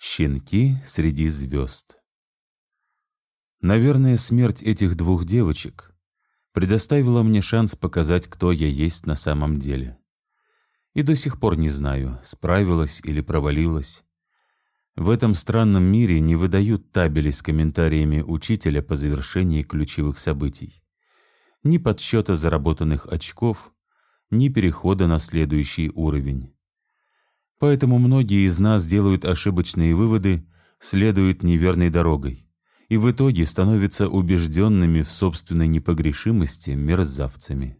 Щенки среди звезд. Наверное, смерть этих двух девочек предоставила мне шанс показать, кто я есть на самом деле. И до сих пор не знаю, справилась или провалилась. В этом странном мире не выдают табели с комментариями учителя по завершении ключевых событий. Ни подсчета заработанных очков, ни перехода на следующий уровень. Поэтому многие из нас делают ошибочные выводы, следуют неверной дорогой и в итоге становятся убежденными в собственной непогрешимости мерзавцами.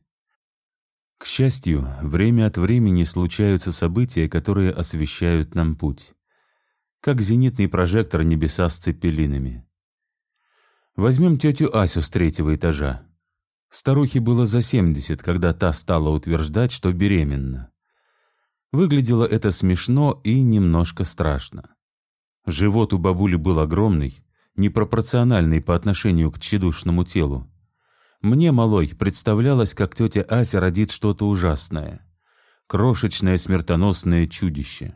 К счастью, время от времени случаются события, которые освещают нам путь как зенитный прожектор небеса с цепелинами. Возьмем тетю Асю с третьего этажа. Старухе было за семьдесят, когда та стала утверждать, что беременна. Выглядело это смешно и немножко страшно. Живот у бабули был огромный, непропорциональный по отношению к тщедушному телу. Мне, малой, представлялось, как тетя Ася родит что-то ужасное. Крошечное смертоносное чудище.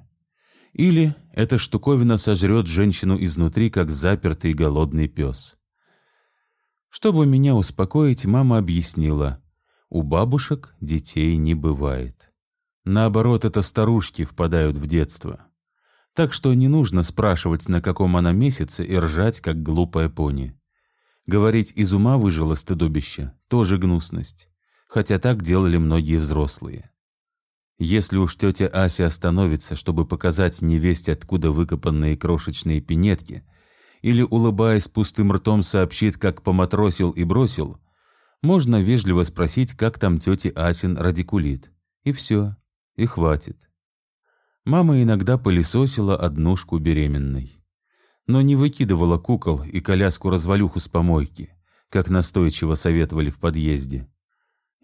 Или эта штуковина сожрет женщину изнутри, как запертый голодный пес. Чтобы меня успокоить, мама объяснила, у бабушек детей не бывает. Наоборот, это старушки впадают в детство. Так что не нужно спрашивать, на каком она месяце, и ржать, как глупая пони. Говорить из ума выжило стыдобище — тоже гнусность. Хотя так делали многие взрослые. Если уж тетя Ася остановится, чтобы показать невесте, откуда выкопанные крошечные пинетки, или, улыбаясь пустым ртом, сообщит, как поматросил и бросил, можно вежливо спросить, как там тетя Асин радикулит. И все, и хватит. Мама иногда пылесосила однушку беременной. Но не выкидывала кукол и коляску-развалюху с помойки, как настойчиво советовали в подъезде.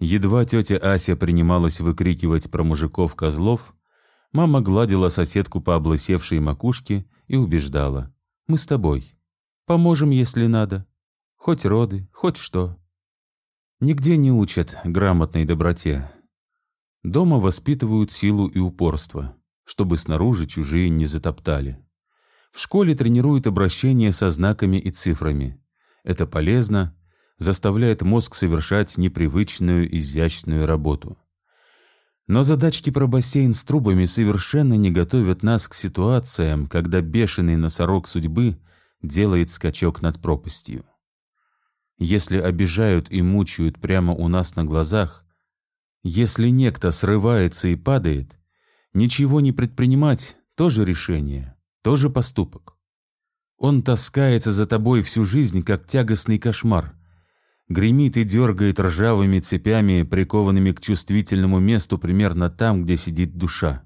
Едва тетя Ася принималась выкрикивать про мужиков-козлов, мама гладила соседку по облысевшей макушке и убеждала. «Мы с тобой. Поможем, если надо. Хоть роды, хоть что». Нигде не учат грамотной доброте. Дома воспитывают силу и упорство, чтобы снаружи чужие не затоптали. В школе тренируют обращение со знаками и цифрами. Это полезно, заставляет мозг совершать непривычную изящную работу. Но задачки про бассейн с трубами совершенно не готовят нас к ситуациям, когда бешеный носорог судьбы делает скачок над пропастью. Если обижают и мучают прямо у нас на глазах, если некто срывается и падает, ничего не предпринимать — тоже решение, тоже поступок. Он таскается за тобой всю жизнь, как тягостный кошмар, гремит и дергает ржавыми цепями, прикованными к чувствительному месту примерно там, где сидит душа.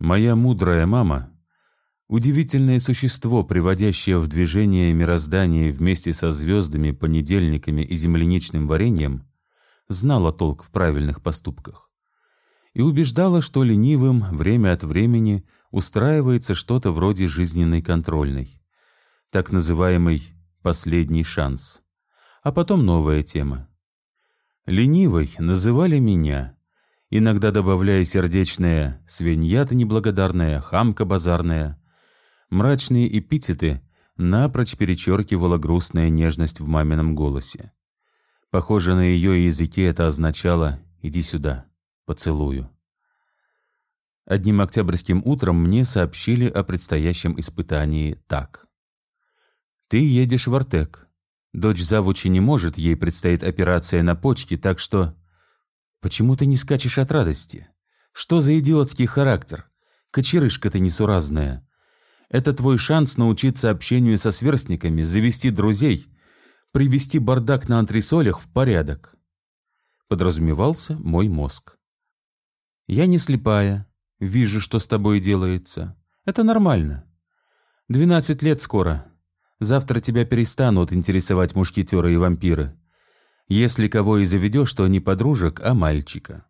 Моя мудрая мама — удивительное существо, приводящее в движение мироздание вместе со звездами, понедельниками и земляничным вареньем, знала толк в правильных поступках и убеждала, что ленивым время от времени устраивается что-то вроде жизненной контрольной, так называемый «последний шанс» а потом новая тема. Ленивой называли меня, иногда добавляя сердечное «свинья-то неблагодарная», «хамка базарная». Мрачные эпитеты напрочь перечеркивала грустная нежность в мамином голосе. Похоже, на ее языке это означало «иди сюда, поцелую». Одним октябрьским утром мне сообщили о предстоящем испытании так. «Ты едешь в Артек. Дочь завучи не может, ей предстоит операция на почке, так что... Почему ты не скачешь от радости? Что за идиотский характер? Кочерышка ты несуразная. Это твой шанс научиться общению со сверстниками, завести друзей, привести бардак на антресолях в порядок. Подразумевался мой мозг. Я не слепая, вижу, что с тобой делается. Это нормально. Двенадцать лет скоро, Завтра тебя перестанут интересовать мушкетеры и вампиры. Если кого и заведешь, то не подружек, а мальчика.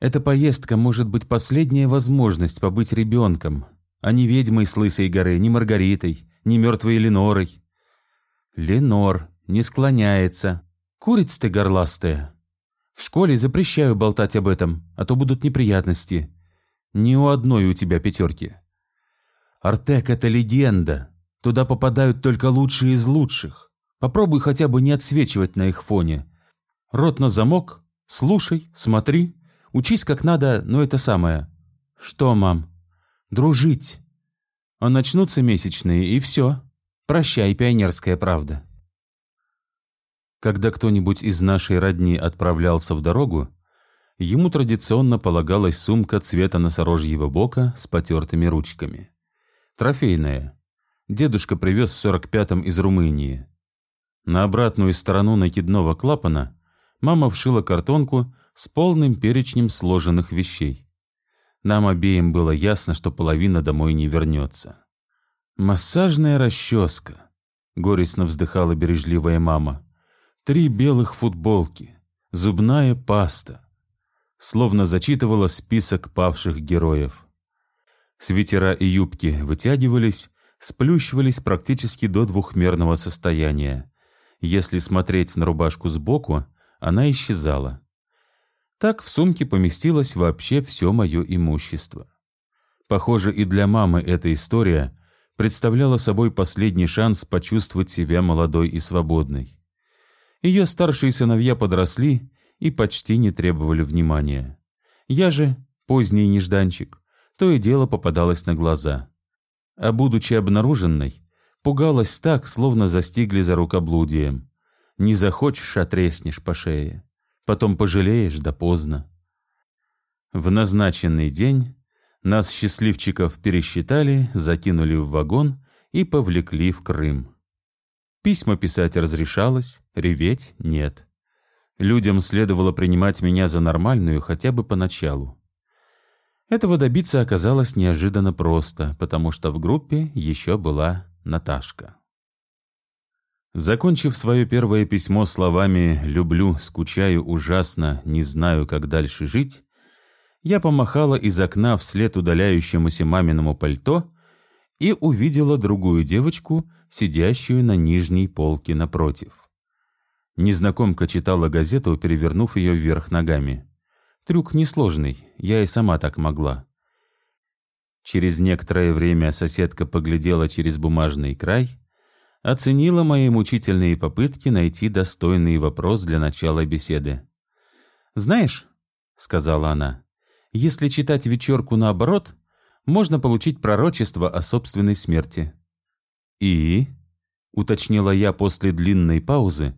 Эта поездка может быть последняя возможность побыть ребенком, а не ведьмой с Лысой горы, ни Маргаритой, ни мертвой Ленорой. Ленор не склоняется. Курица ты горластая. В школе запрещаю болтать об этом, а то будут неприятности. Ни у одной у тебя пятерки. Артек — это легенда. Туда попадают только лучшие из лучших. Попробуй хотя бы не отсвечивать на их фоне. Рот на замок, слушай, смотри, учись как надо, но это самое. Что, мам? Дружить. А начнутся месячные, и все. Прощай, пионерская правда. Когда кто-нибудь из нашей родни отправлялся в дорогу, ему традиционно полагалась сумка цвета носорожьего бока с потертыми ручками. Трофейная. Дедушка привез в 45-м из Румынии. На обратную сторону накидного клапана мама вшила картонку с полным перечнем сложенных вещей. Нам обеим было ясно, что половина домой не вернется. «Массажная расческа», — горестно вздыхала бережливая мама. «Три белых футболки, зубная паста». Словно зачитывала список павших героев. Свитера и юбки вытягивались, сплющивались практически до двухмерного состояния. Если смотреть на рубашку сбоку, она исчезала. Так в сумке поместилось вообще все мое имущество. Похоже, и для мамы эта история представляла собой последний шанс почувствовать себя молодой и свободной. Ее старшие сыновья подросли и почти не требовали внимания. Я же, поздний нежданчик, то и дело попадалась на глаза. А будучи обнаруженной, пугалась так, словно застигли за рукоблудием. Не захочешь, а по шее. Потом пожалеешь, да поздно. В назначенный день нас, счастливчиков, пересчитали, закинули в вагон и повлекли в Крым. Письма писать разрешалось, реветь — нет. Людям следовало принимать меня за нормальную хотя бы поначалу. Этого добиться оказалось неожиданно просто, потому что в группе еще была Наташка. Закончив свое первое письмо словами «люблю, скучаю ужасно, не знаю, как дальше жить», я помахала из окна вслед удаляющемуся маминому пальто и увидела другую девочку, сидящую на нижней полке напротив. Незнакомка читала газету, перевернув ее вверх ногами. Трюк несложный, я и сама так могла. Через некоторое время соседка поглядела через бумажный край — оценила мои мучительные попытки найти достойный вопрос для начала беседы. «Знаешь», — сказала она, — «если читать вечерку наоборот, можно получить пророчество о собственной смерти». «И?» — уточнила я после длинной паузы,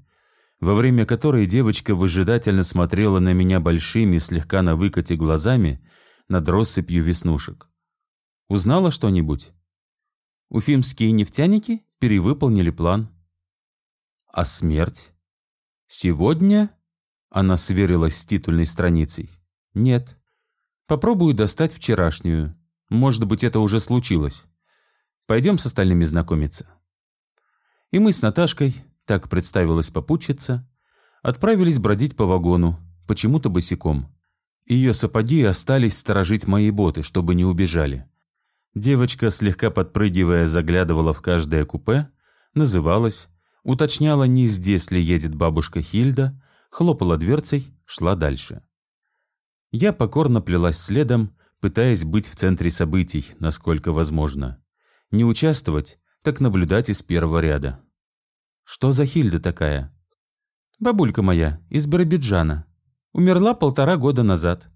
во время которой девочка выжидательно смотрела на меня большими, слегка на выкате глазами над россыпью веснушек. «Узнала что-нибудь?» «Уфимские нефтяники?» перевыполнили план. А смерть? Сегодня? Она сверилась с титульной страницей. Нет. Попробую достать вчерашнюю. Может быть, это уже случилось. Пойдем с остальными знакомиться. И мы с Наташкой, так представилась попутчица, отправились бродить по вагону, почему-то босиком. Ее сапоги остались сторожить мои боты, чтобы не убежали. Девочка, слегка подпрыгивая, заглядывала в каждое купе, называлась, уточняла, не здесь ли едет бабушка Хильда, хлопала дверцей, шла дальше. Я покорно плелась следом, пытаясь быть в центре событий, насколько возможно. Не участвовать, так наблюдать из первого ряда. Что за Хильда такая? Бабулька моя, из Барабиджана. Умерла полтора года назад.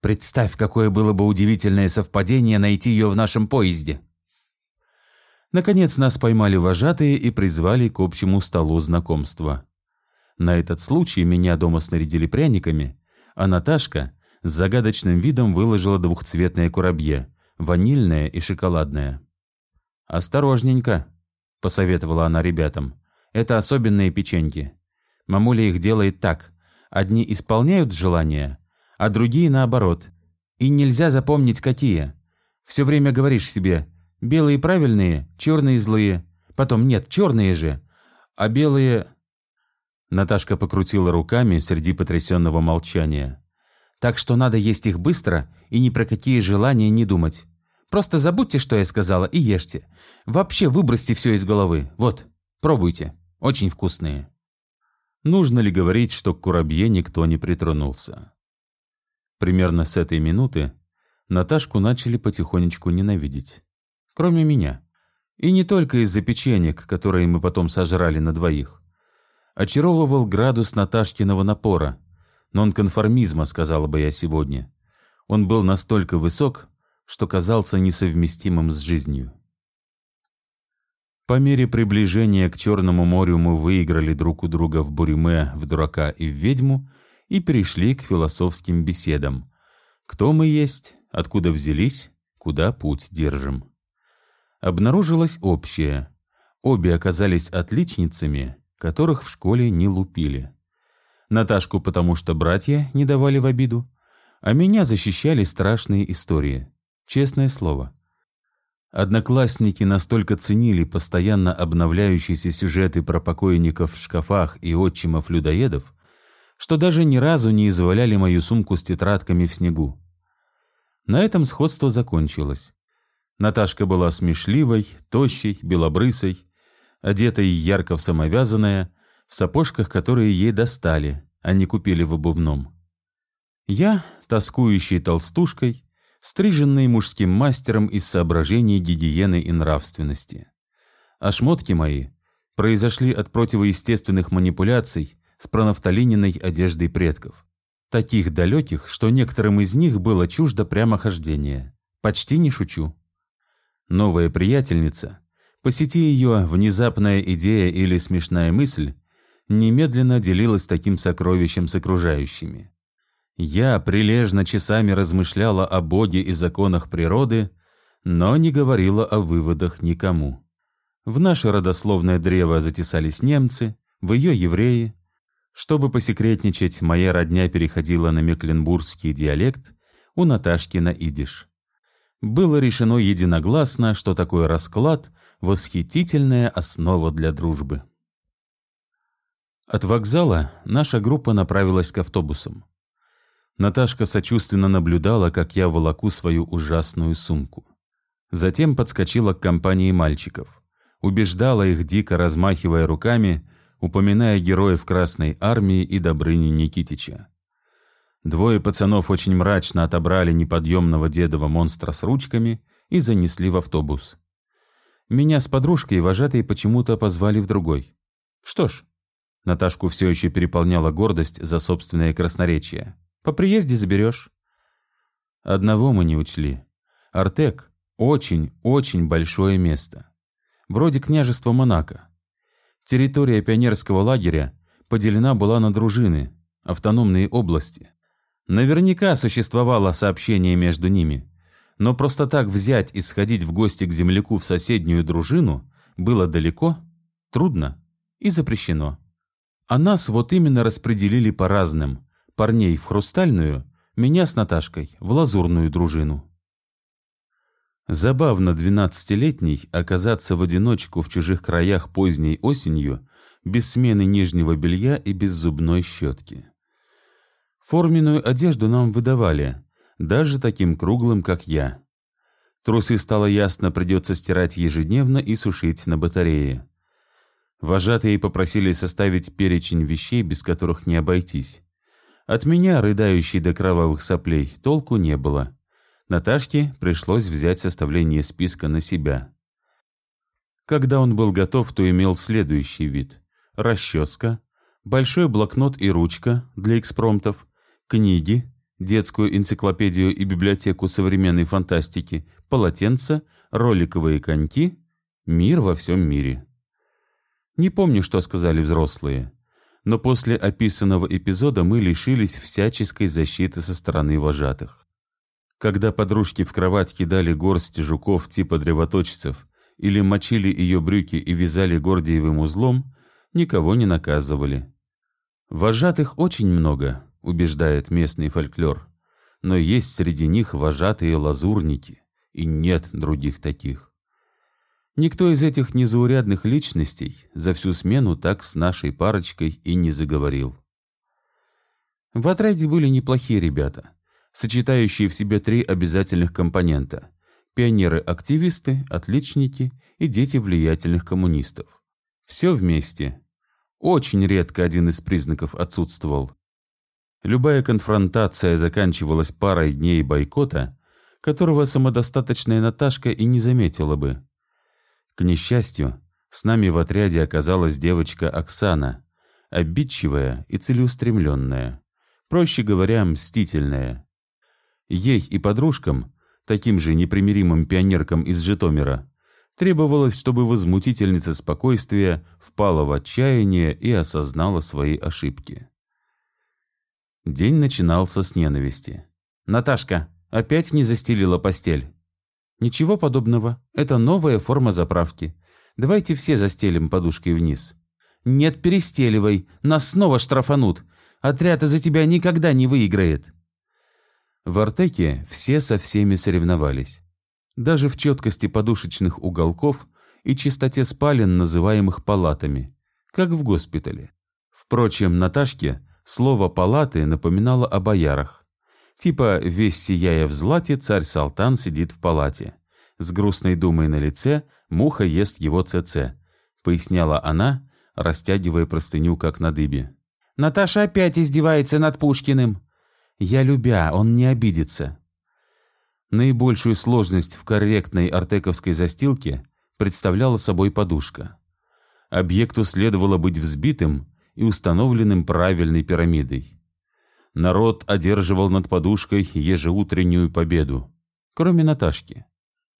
Представь, какое было бы удивительное совпадение найти ее в нашем поезде. Наконец нас поймали вожатые и призвали к общему столу знакомства. На этот случай меня дома снарядили пряниками, а Наташка с загадочным видом выложила двухцветное курабье, ванильное и шоколадное. «Осторожненько», — посоветовала она ребятам, — «это особенные печеньки. Мамуля их делает так. Одни исполняют желания, а другие наоборот. И нельзя запомнить, какие. Все время говоришь себе «белые правильные, черные злые». Потом «нет, черные же». А белые... Наташка покрутила руками среди потрясенного молчания. Так что надо есть их быстро и ни про какие желания не думать. Просто забудьте, что я сказала, и ешьте. Вообще выбросьте все из головы. Вот, пробуйте. Очень вкусные. Нужно ли говорить, что к курабье никто не притронулся? Примерно с этой минуты Наташку начали потихонечку ненавидеть. Кроме меня. И не только из-за печенек, которые мы потом сожрали на двоих. Очаровывал градус Наташкиного напора, нонконформизма, сказала бы я сегодня. Он был настолько высок, что казался несовместимым с жизнью. По мере приближения к Черному морю мы выиграли друг у друга в Буриме, в дурака и в ведьму и перешли к философским беседам. Кто мы есть, откуда взялись, куда путь держим. Обнаружилось общее. Обе оказались отличницами, которых в школе не лупили. Наташку потому что братья не давали в обиду, а меня защищали страшные истории. Честное слово. Одноклассники настолько ценили постоянно обновляющиеся сюжеты про покойников в шкафах и отчимов-людоедов, что даже ни разу не изваляли мою сумку с тетрадками в снегу. На этом сходство закончилось. Наташка была смешливой, тощей, белобрысой, одетая ярко в самовязанное, в сапожках, которые ей достали, а не купили в обувном. Я, тоскующей толстушкой, стриженной мужским мастером из соображений гигиены и нравственности. А шмотки мои произошли от противоестественных манипуляций с пронафталининой одеждой предков. Таких далеких, что некоторым из них было чуждо прямохождения. Почти не шучу. Новая приятельница, посети ее внезапная идея или смешная мысль, немедленно делилась таким сокровищем с окружающими. Я прилежно часами размышляла о Боге и законах природы, но не говорила о выводах никому. В наше родословное древо затесались немцы, в ее евреи. Чтобы посекретничать, моя родня переходила на мекленбургский диалект, у Наташки на идиш. Было решено единогласно, что такой расклад — восхитительная основа для дружбы. От вокзала наша группа направилась к автобусам. Наташка сочувственно наблюдала, как я волоку свою ужасную сумку. Затем подскочила к компании мальчиков. Убеждала их, дико размахивая руками, упоминая героев Красной Армии и Добрыню Никитича. Двое пацанов очень мрачно отобрали неподъемного дедова монстра с ручками и занесли в автобус. Меня с подружкой вожатые почему-то позвали в другой. Что ж, Наташку все еще переполняла гордость за собственное красноречие. По приезде заберешь. Одного мы не учли. Артек — очень-очень большое место. Вроде княжества Монако. Территория пионерского лагеря поделена была на дружины, автономные области. Наверняка существовало сообщение между ними, но просто так взять и сходить в гости к земляку в соседнюю дружину было далеко, трудно и запрещено. А нас вот именно распределили по разным, парней в хрустальную, меня с Наташкой в лазурную дружину. Забавно двенадцатилетней оказаться в одиночку в чужих краях поздней осенью, без смены нижнего белья и без зубной щетки. Форменную одежду нам выдавали, даже таким круглым, как я. Трусы стало ясно придется стирать ежедневно и сушить на батарее. Вожатые попросили составить перечень вещей, без которых не обойтись. От меня, рыдающей до кровавых соплей, толку не было. Наташке пришлось взять составление списка на себя. Когда он был готов, то имел следующий вид. Расческа, большой блокнот и ручка для экспромтов, книги, детскую энциклопедию и библиотеку современной фантастики, полотенца, роликовые коньки, мир во всем мире. Не помню, что сказали взрослые но после описанного эпизода мы лишились всяческой защиты со стороны вожатых. Когда подружки в кровать кидали горсть жуков типа древоточцев или мочили ее брюки и вязали гордиевым узлом, никого не наказывали. Вожатых очень много, убеждает местный фольклор, но есть среди них вожатые лазурники, и нет других таких. Никто из этих незаурядных личностей за всю смену так с нашей парочкой и не заговорил. В отряде были неплохие ребята, сочетающие в себе три обязательных компонента – пионеры-активисты, отличники и дети влиятельных коммунистов. Все вместе. Очень редко один из признаков отсутствовал. Любая конфронтация заканчивалась парой дней бойкота, которого самодостаточная Наташка и не заметила бы. К несчастью, с нами в отряде оказалась девочка Оксана, обидчивая и целеустремленная, проще говоря, мстительная. Ей и подружкам, таким же непримиримым пионеркам из Житомира, требовалось, чтобы возмутительница спокойствия впала в отчаяние и осознала свои ошибки. День начинался с ненависти. «Наташка, опять не застелила постель?» «Ничего подобного. Это новая форма заправки. Давайте все застелим подушкой вниз». «Нет, перестеливай. Нас снова штрафанут. Отряд из-за тебя никогда не выиграет». В Артеке все со всеми соревновались. Даже в четкости подушечных уголков и чистоте спален, называемых палатами, как в госпитале. Впрочем, Наташке слово «палаты» напоминало о боярах. Типа «весь сияя в злате, царь Салтан сидит в палате». С грустной думой на лице муха ест его ЦЦ, поясняла она, растягивая простыню, как на дыбе. «Наташа опять издевается над Пушкиным!» Я любя, он не обидится. Наибольшую сложность в корректной артековской застилке представляла собой подушка. Объекту следовало быть взбитым и установленным правильной пирамидой. Народ одерживал над подушкой ежеутреннюю победу, кроме Наташки.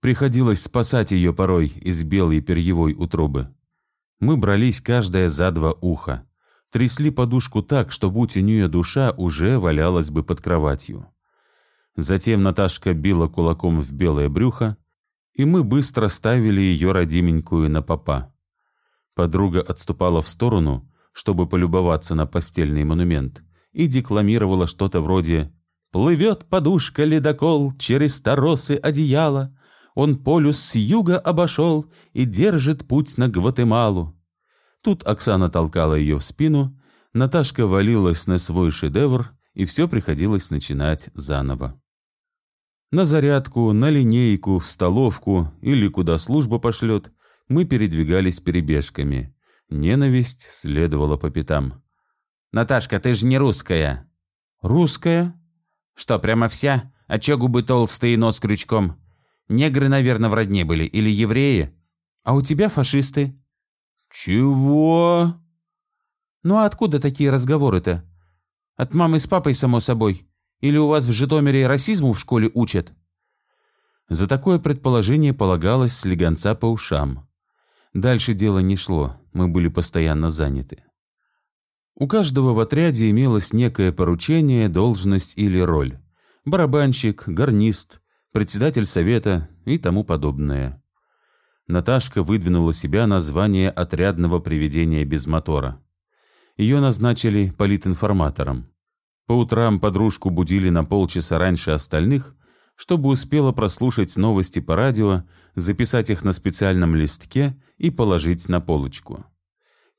Приходилось спасать ее порой из белой перьевой утробы. Мы брались каждая за два уха трясли подушку так, что, будь у нее душа, уже валялась бы под кроватью. Затем Наташка била кулаком в белое брюхо, и мы быстро ставили ее родименькую на попа. Подруга отступала в сторону, чтобы полюбоваться на постельный монумент, и декламировала что-то вроде «Плывет подушка-ледокол через торосы одеяла, он полюс с юга обошел и держит путь на Гватемалу. Тут Оксана толкала ее в спину, Наташка валилась на свой шедевр, и все приходилось начинать заново. На зарядку, на линейку, в столовку или куда служба пошлет, мы передвигались перебежками. Ненависть следовала по пятам. «Наташка, ты же не русская!» «Русская?» «Что, прямо вся? А чё губы толстые нос крючком? Негры, наверное, в родне были, или евреи? А у тебя фашисты?» «Чего?» «Ну а откуда такие разговоры-то? От мамы с папой, само собой. Или у вас в Житомире расизму в школе учат?» За такое предположение полагалось слегонца по ушам. Дальше дело не шло, мы были постоянно заняты. У каждого в отряде имелось некое поручение, должность или роль. Барабанщик, гарнист, председатель совета и тому подобное. Наташка выдвинула себя на звание отрядного приведения без мотора. Ее назначили политинформатором. По утрам подружку будили на полчаса раньше остальных, чтобы успела прослушать новости по радио, записать их на специальном листке и положить на полочку.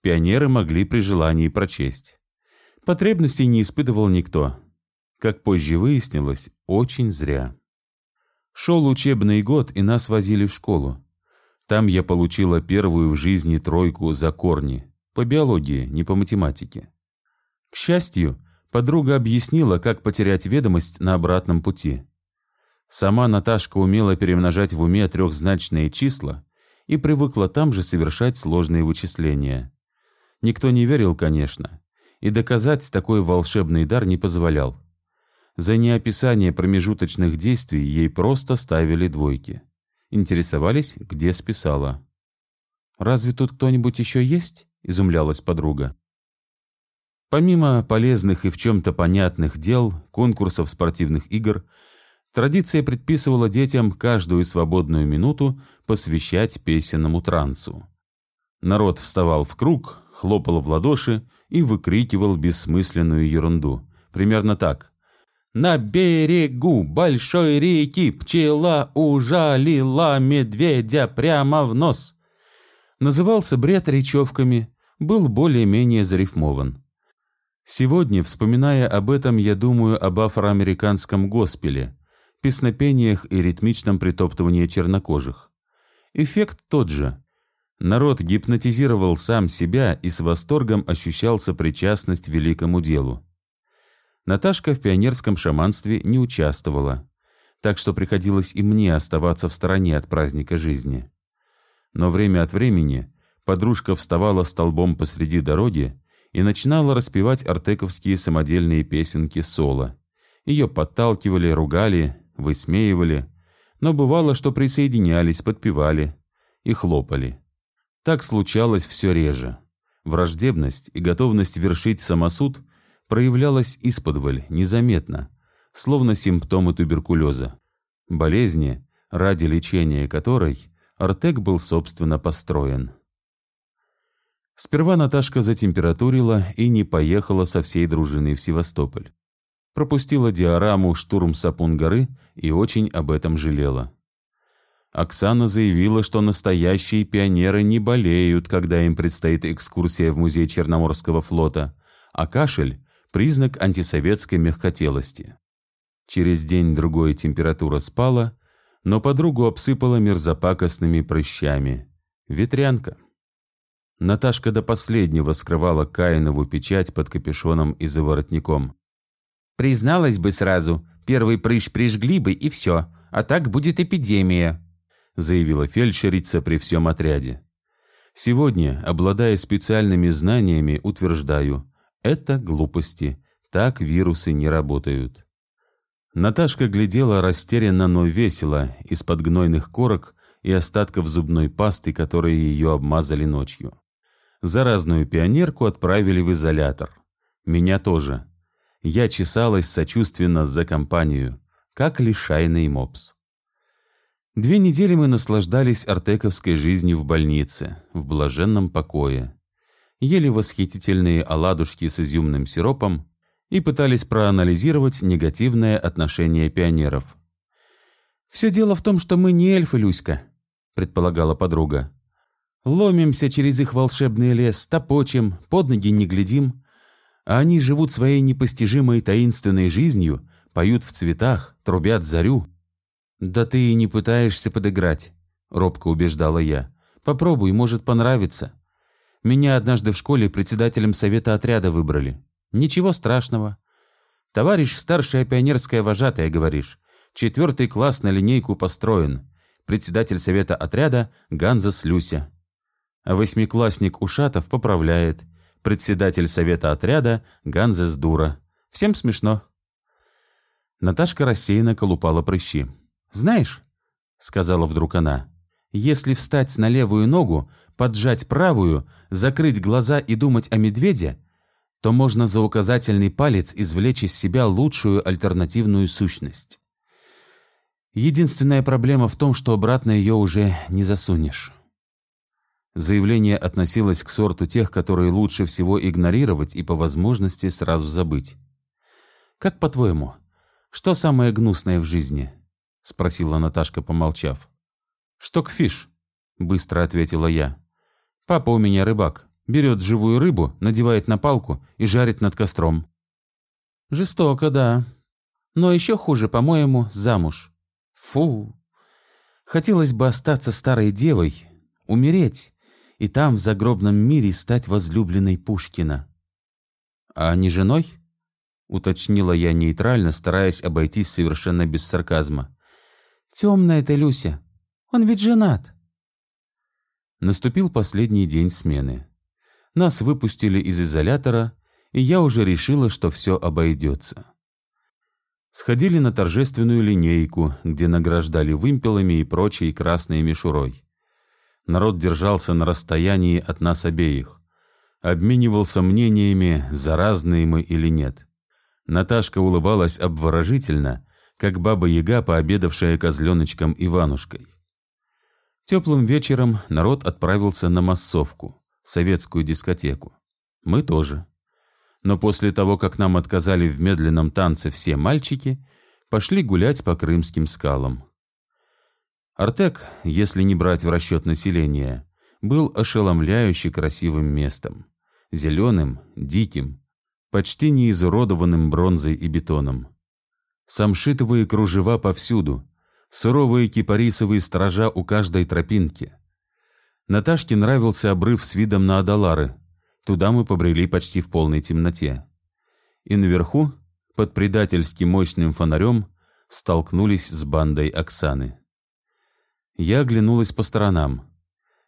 Пионеры могли при желании прочесть. Потребностей не испытывал никто. Как позже выяснилось, очень зря. Шел учебный год, и нас возили в школу. Там я получила первую в жизни тройку за корни. По биологии, не по математике. К счастью, подруга объяснила, как потерять ведомость на обратном пути. Сама Наташка умела перемножать в уме трехзначные числа и привыкла там же совершать сложные вычисления. Никто не верил, конечно, и доказать такой волшебный дар не позволял. За неописание промежуточных действий ей просто ставили двойки интересовались, где списала. «Разве тут кто-нибудь еще есть?» — изумлялась подруга. Помимо полезных и в чем-то понятных дел, конкурсов спортивных игр, традиция предписывала детям каждую свободную минуту посвящать песенному трансу. Народ вставал в круг, хлопал в ладоши и выкрикивал бессмысленную ерунду. Примерно так. На берегу большой реки пчела ужалила медведя прямо в нос. Назывался бред речевками, был более-менее зарифмован. Сегодня, вспоминая об этом, я думаю об афроамериканском госпеле, песнопениях и ритмичном притоптывании чернокожих. Эффект тот же. Народ гипнотизировал сам себя и с восторгом ощущал сопричастность великому делу. Наташка в пионерском шаманстве не участвовала. так что приходилось и мне оставаться в стороне от праздника жизни. Но время от времени подружка вставала столбом посреди дороги и начинала распевать артековские самодельные песенки соло. Ее подталкивали, ругали, высмеивали, но бывало, что присоединялись, подпевали и хлопали. Так случалось все реже. Враждебность и готовность вершить самосуд проявлялась исподволь, незаметно, словно симптомы туберкулеза. Болезни, ради лечения которой Артек был собственно построен. Сперва Наташка затемпературила и не поехала со всей дружиной в Севастополь. Пропустила диораму «Штурм Сапун горы» и очень об этом жалела. Оксана заявила, что настоящие пионеры не болеют, когда им предстоит экскурсия в музей Черноморского флота, а кашель – признак антисоветской мягкотелости. Через день-другой температура спала, но подругу обсыпала мерзопакостными прыщами. Ветрянка. Наташка до последнего скрывала Каинову печать под капюшоном и за воротником. «Призналась бы сразу, первый прыщ прижгли бы и все, а так будет эпидемия», заявила фельдшерица при всем отряде. Сегодня, обладая специальными знаниями, утверждаю, это глупости, так вирусы не работают. Наташка глядела растерянно, но весело, из-под гнойных корок и остатков зубной пасты, которые ее обмазали ночью. Заразную пионерку отправили в изолятор. Меня тоже. Я чесалась сочувственно за компанию, как лишайный мопс. Две недели мы наслаждались артековской жизнью в больнице, в блаженном покое. Ели восхитительные оладушки с изюмным сиропом и пытались проанализировать негативное отношение пионеров. «Все дело в том, что мы не эльфы, Люська», — предполагала подруга. «Ломимся через их волшебный лес, топочем, под ноги не глядим, а они живут своей непостижимой таинственной жизнью, поют в цветах, трубят зарю». «Да ты и не пытаешься подыграть», — робко убеждала я. «Попробуй, может, понравится. Меня однажды в школе председателем совета отряда выбрали. Ничего страшного. Товарищ старшая пионерская вожатая, говоришь. Четвертый класс на линейку построен. Председатель совета отряда Ганза Слюся. А восьмиклассник Ушатов поправляет. Председатель совета отряда Ганза Дура. Всем смешно». Наташка рассеянно колупала прыщи. «Знаешь», — сказала вдруг она, — «если встать на левую ногу, поджать правую, закрыть глаза и думать о медведе, то можно за указательный палец извлечь из себя лучшую альтернативную сущность. Единственная проблема в том, что обратно ее уже не засунешь». Заявление относилось к сорту тех, которые лучше всего игнорировать и по возможности сразу забыть. «Как по-твоему, что самое гнусное в жизни?» — спросила Наташка, помолчав. «Штокфиш», — быстро ответила я. «Папа у меня рыбак. Берет живую рыбу, надевает на палку и жарит над костром». «Жестоко, да. Но еще хуже, по-моему, замуж. Фу. Хотелось бы остаться старой девой, умереть и там, в загробном мире, стать возлюбленной Пушкина». «А не женой?» — уточнила я нейтрально, стараясь обойтись совершенно без сарказма. Темная ты, Люся. Он ведь женат. Наступил последний день смены. Нас выпустили из изолятора, и я уже решила, что все обойдется. Сходили на торжественную линейку, где награждали вымпелами и прочей красной мишурой. Народ держался на расстоянии от нас обеих. Обменивался мнениями, заразные мы или нет. Наташка улыбалась обворожительно, как баба-яга, пообедавшая козленочком Иванушкой. Теплым вечером народ отправился на массовку, советскую дискотеку. Мы тоже. Но после того, как нам отказали в медленном танце все мальчики, пошли гулять по крымским скалам. Артек, если не брать в расчет населения, был ошеломляюще красивым местом. Зеленым, диким, почти не изуродованным бронзой и бетоном. Самшитовые кружева повсюду, суровые кипарисовые сторожа у каждой тропинки. Наташке нравился обрыв с видом на Адалары. Туда мы побрели почти в полной темноте. И наверху, под предательски мощным фонарем, столкнулись с бандой Оксаны. Я оглянулась по сторонам.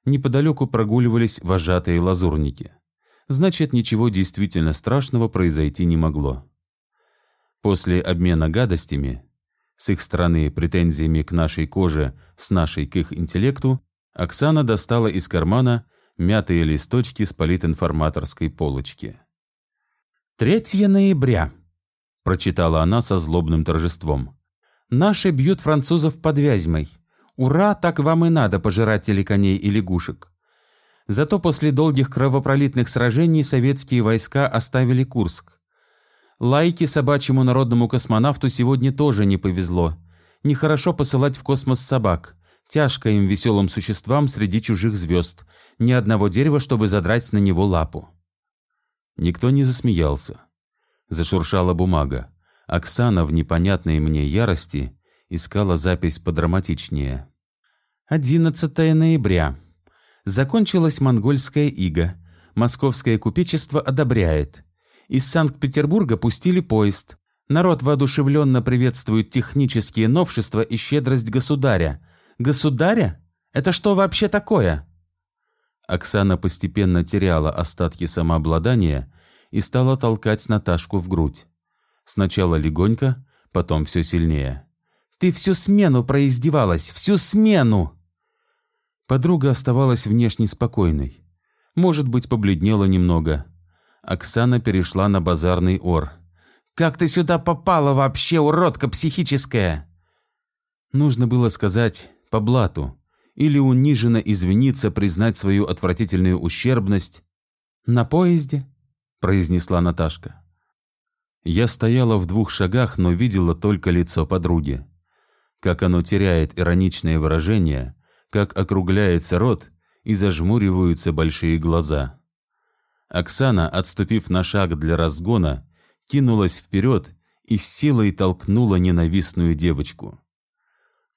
Неподалеку прогуливались вожатые лазурники. Значит, ничего действительно страшного произойти не могло. После обмена гадостями, с их стороны претензиями к нашей коже, с нашей к их интеллекту, Оксана достала из кармана мятые листочки с политинформаторской полочки. «3 ноября», — прочитала она со злобным торжеством. «Наши бьют французов под Вязьмой. Ура, так вам и надо, пожиратели коней и лягушек. Зато после долгих кровопролитных сражений советские войска оставили Курск. Лайке собачьему народному космонавту сегодня тоже не повезло. Нехорошо посылать в космос собак. Тяжко им веселым существам среди чужих звезд. Ни одного дерева, чтобы задрать на него лапу. Никто не засмеялся. Зашуршала бумага. Оксана в непонятной мне ярости искала запись подраматичнее. 11 ноября. Закончилась монгольская ига. Московское купечество одобряет. Из Санкт-Петербурга пустили поезд. Народ воодушевленно приветствует технические новшества и щедрость государя. Государя? Это что вообще такое? Оксана постепенно теряла остатки самообладания и стала толкать Наташку в грудь. Сначала легонько, потом все сильнее. Ты всю смену произдевалась, всю смену!» Подруга оставалась внешне спокойной. Может быть, побледнела немного. Оксана перешла на базарный ор. «Как ты сюда попала вообще, уродка психическая?» Нужно было сказать «по блату» или униженно извиниться, признать свою отвратительную ущербность. «На поезде?» — произнесла Наташка. Я стояла в двух шагах, но видела только лицо подруги как оно теряет ироничное выражение, как округляется рот и зажмуриваются большие глаза. Оксана, отступив на шаг для разгона, кинулась вперед и с силой толкнула ненавистную девочку.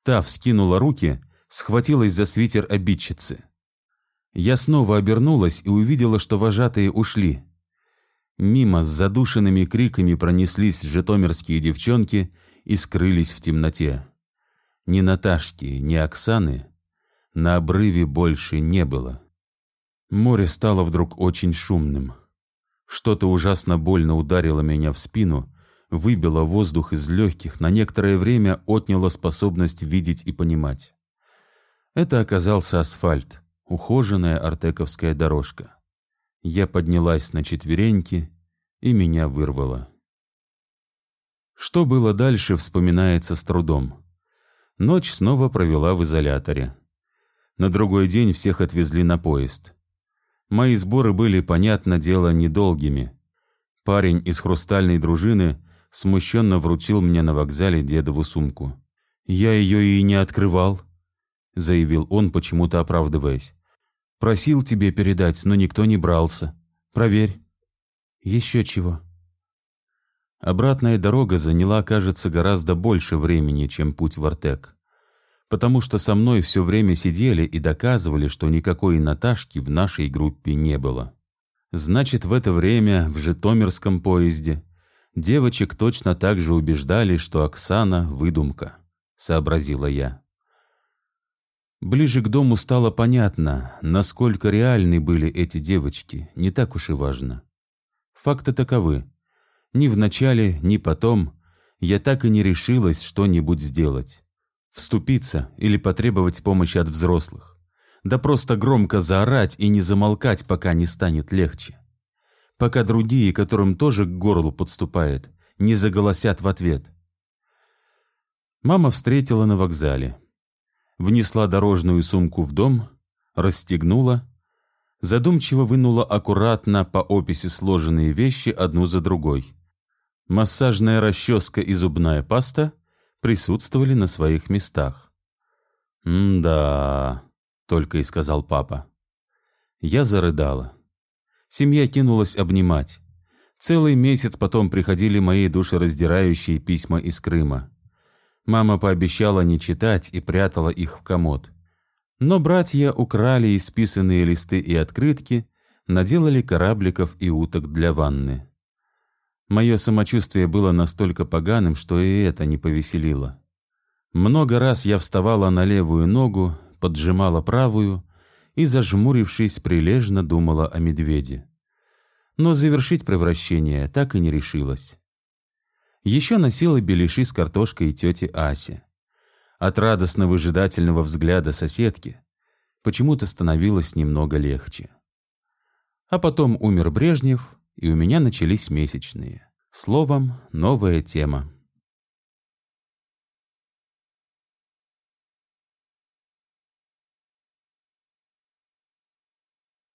Та вскинула руки, схватилась за свитер обидчицы. Я снова обернулась и увидела, что вожатые ушли. Мимо с задушенными криками пронеслись житомирские девчонки и скрылись в темноте. Ни Наташки, ни Оксаны на обрыве больше не было. Море стало вдруг очень шумным. Что-то ужасно больно ударило меня в спину, выбило воздух из легких, на некоторое время отняло способность видеть и понимать. Это оказался асфальт, ухоженная артековская дорожка. Я поднялась на четвереньки, и меня вырвало. Что было дальше, вспоминается с трудом. Ночь снова провела в изоляторе. На другой день всех отвезли на поезд. Мои сборы были, понятно дело, недолгими. Парень из хрустальной дружины смущенно вручил мне на вокзале дедову сумку. «Я ее и не открывал», — заявил он, почему-то оправдываясь. «Просил тебе передать, но никто не брался. Проверь». «Еще чего?» Обратная дорога заняла, кажется, гораздо больше времени, чем путь в Артек. Потому что со мной все время сидели и доказывали, что никакой Наташки в нашей группе не было. Значит, в это время в Житомирском поезде девочек точно так же убеждали, что Оксана — выдумка, — сообразила я. Ближе к дому стало понятно, насколько реальны были эти девочки, не так уж и важно. Факты таковы. Ни в начале, ни потом я так и не решилась что-нибудь сделать. Вступиться или потребовать помощи от взрослых. Да просто громко заорать и не замолкать, пока не станет легче. Пока другие, которым тоже к горлу подступает, не заголосят в ответ. Мама встретила на вокзале. Внесла дорожную сумку в дом, расстегнула, задумчиво вынула аккуратно по описи сложенные вещи одну за другой — Массажная расческа и зубная паста присутствовали на своих местах. «М-да», — только и сказал папа. Я зарыдала. Семья кинулась обнимать. Целый месяц потом приходили мои душераздирающие письма из Крыма. Мама пообещала не читать и прятала их в комод. Но братья украли исписанные листы и открытки, наделали корабликов и уток для ванны. Мое самочувствие было настолько поганым, что и это не повеселило. Много раз я вставала на левую ногу, поджимала правую и, зажмурившись, прилежно думала о медведе. Но завершить превращение так и не решилась. Еще носила беляши с картошкой и тети Асе. От радостно-выжидательного взгляда соседки почему-то становилось немного легче. А потом умер Брежнев, и у меня начались месячные. Словом, новая тема.